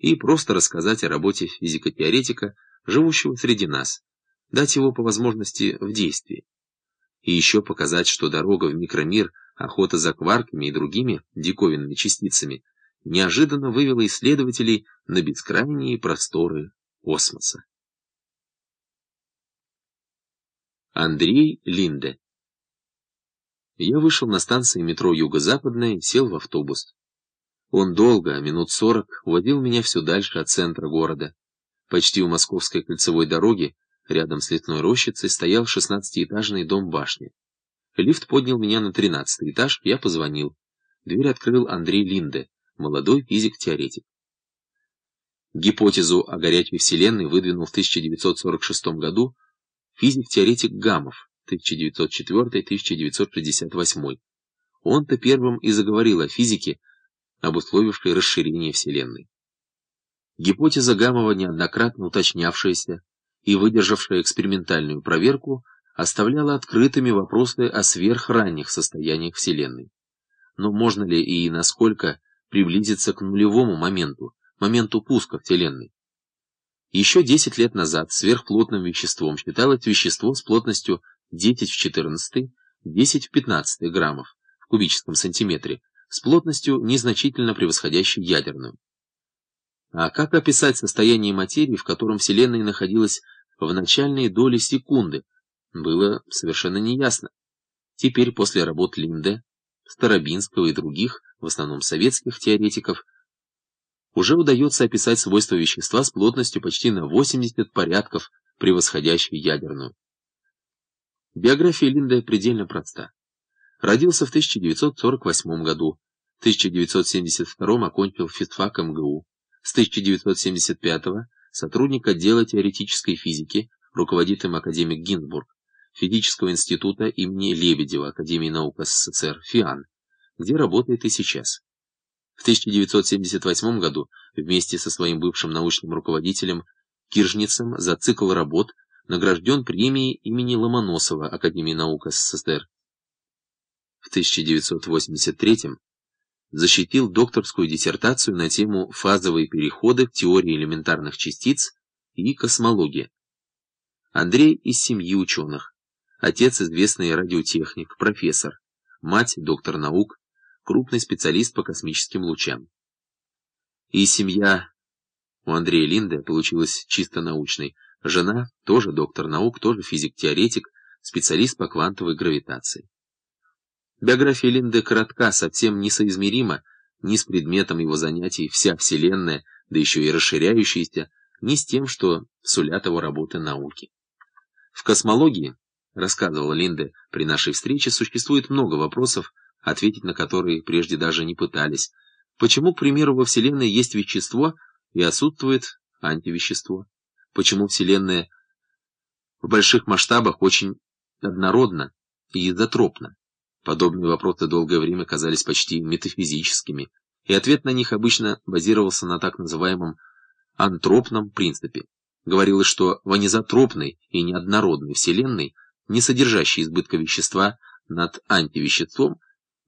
и просто рассказать о работе физико-теоретика, живущего среди нас, дать его по возможности в действии. И еще показать, что дорога в микромир, охота за кварками и другими диковинными частицами неожиданно вывела исследователей на бескрайние просторы космоса. Андрей Линде Я вышел на станции метро Юго-Западная и сел в автобус. Он долго, минут сорок, уводил меня все дальше от центра города. Почти у Московской кольцевой дороги, рядом с летной рощицей, стоял шестнадцатиэтажный дом-башни. Лифт поднял меня на тринадцатый этаж, я позвонил. Дверь открыл Андрей Линде, молодой физик-теоретик. Гипотезу о горячей Вселенной выдвинул в 1946 году физик-теоретик Гамов, 1904-1968. Он-то первым и заговорил о физике, обусловившей расширение Вселенной. Гипотеза Гамова, неоднократно уточнявшаяся и выдержавшая экспериментальную проверку, оставляла открытыми вопросы о сверхранних состояниях Вселенной. Но можно ли и насколько приблизиться к нулевому моменту, моменту пуска Вселенной? Еще 10 лет назад сверхплотным веществом считалось вещество с плотностью 10 в 14, 10 в 15 граммов в кубическом сантиметре, с плотностью, незначительно превосходящей ядерную. А как описать состояние материи, в котором Вселенная находилась в начальные доли секунды, было совершенно неясно. Теперь, после работ Линде, Старобинского и других, в основном советских теоретиков, уже удается описать свойства вещества с плотностью почти на 80 порядков, превосходящей ядерную. Биография Линде предельно проста. Родился в 1948 году, в 1972 окончил физфак МГУ, с 1975 сотрудник отдела теоретической физики, руководит им академик Гинзбург, физического института имени Лебедева Академии наук СССР, ФИАН, где работает и сейчас. В 1978 году вместе со своим бывшим научным руководителем Киржницем за цикл работ награжден премией имени Ломоносова Академии наук СССР. В 1983 защитил докторскую диссертацию на тему «Фазовые переходы в теории элементарных частиц и космология». Андрей из семьи ученых. Отец известный радиотехник, профессор. Мать доктор наук, крупный специалист по космическим лучам. И семья у Андрея Линде получилась чисто научной. Жена тоже доктор наук, тоже физик-теоретик, специалист по квантовой гравитации. Биография Линде коротка, совсем несоизмерима ни с предметом его занятий «Вся Вселенная», да еще и расширяющаяся, ни с тем, что сулят его работы науки. В космологии, рассказывала Линде при нашей встрече, существует много вопросов, ответить на которые прежде даже не пытались. Почему, к примеру, во Вселенной есть вещество и отсутствует антивещество? Почему Вселенная в больших масштабах очень однородна и изотропна? Подобные вопросы долгое время казались почти метафизическими, и ответ на них обычно базировался на так называемом антропном принципе. Говорилось, что в анизотропной и неоднородной Вселенной, не содержащей избытка вещества над антивеществом,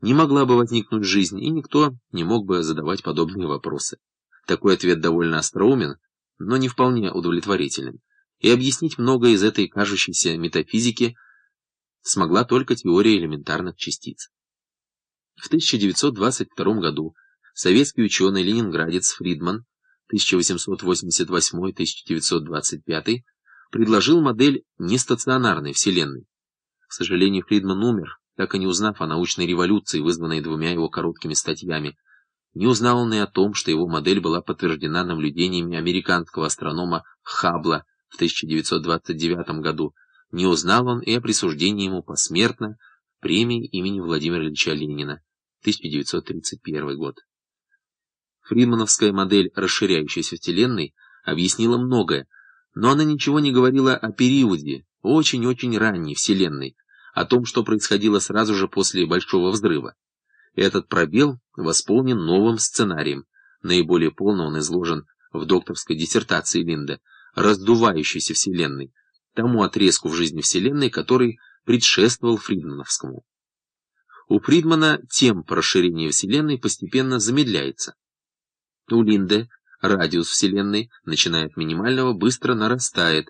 не могла бы возникнуть жизнь, и никто не мог бы задавать подобные вопросы. Такой ответ довольно остроумен, но не вполне удовлетворителен, и объяснить многое из этой кажущейся метафизики смогла только теория элементарных частиц. В 1922 году советский ученый-ленинградец Фридман 1888-1925 предложил модель нестационарной Вселенной. К сожалению, Фридман умер так и не узнав о научной революции, вызванной двумя его короткими статьями. Не узнал он и о том, что его модель была подтверждена наблюдениями американского астронома Хаббла в 1929 году. Не узнал он и о присуждении ему посмертно премии имени Владимира Ильича Ленина, 1931 год. Фридмановская модель расширяющейся Вселенной объяснила многое, но она ничего не говорила о периоде, очень-очень ранней Вселенной, о том, что происходило сразу же после Большого взрыва. Этот пробел восполнен новым сценарием. Наиболее полно он изложен в докторской диссертации Линда «Раздувающейся Вселенной», тому отрезку в жизни Вселенной, который предшествовал Фридмановскому. У Фридмана темп расширения Вселенной постепенно замедляется. У Линде радиус Вселенной, начиная от минимального, быстро нарастает,